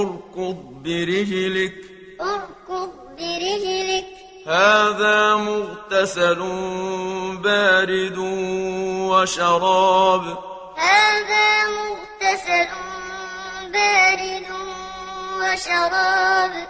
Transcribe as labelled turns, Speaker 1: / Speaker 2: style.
Speaker 1: أركض برجلك.
Speaker 2: أركض برجلك.
Speaker 1: هذا مغتسل بارد وشراب.
Speaker 2: هذا مغتسل بارد وشراب.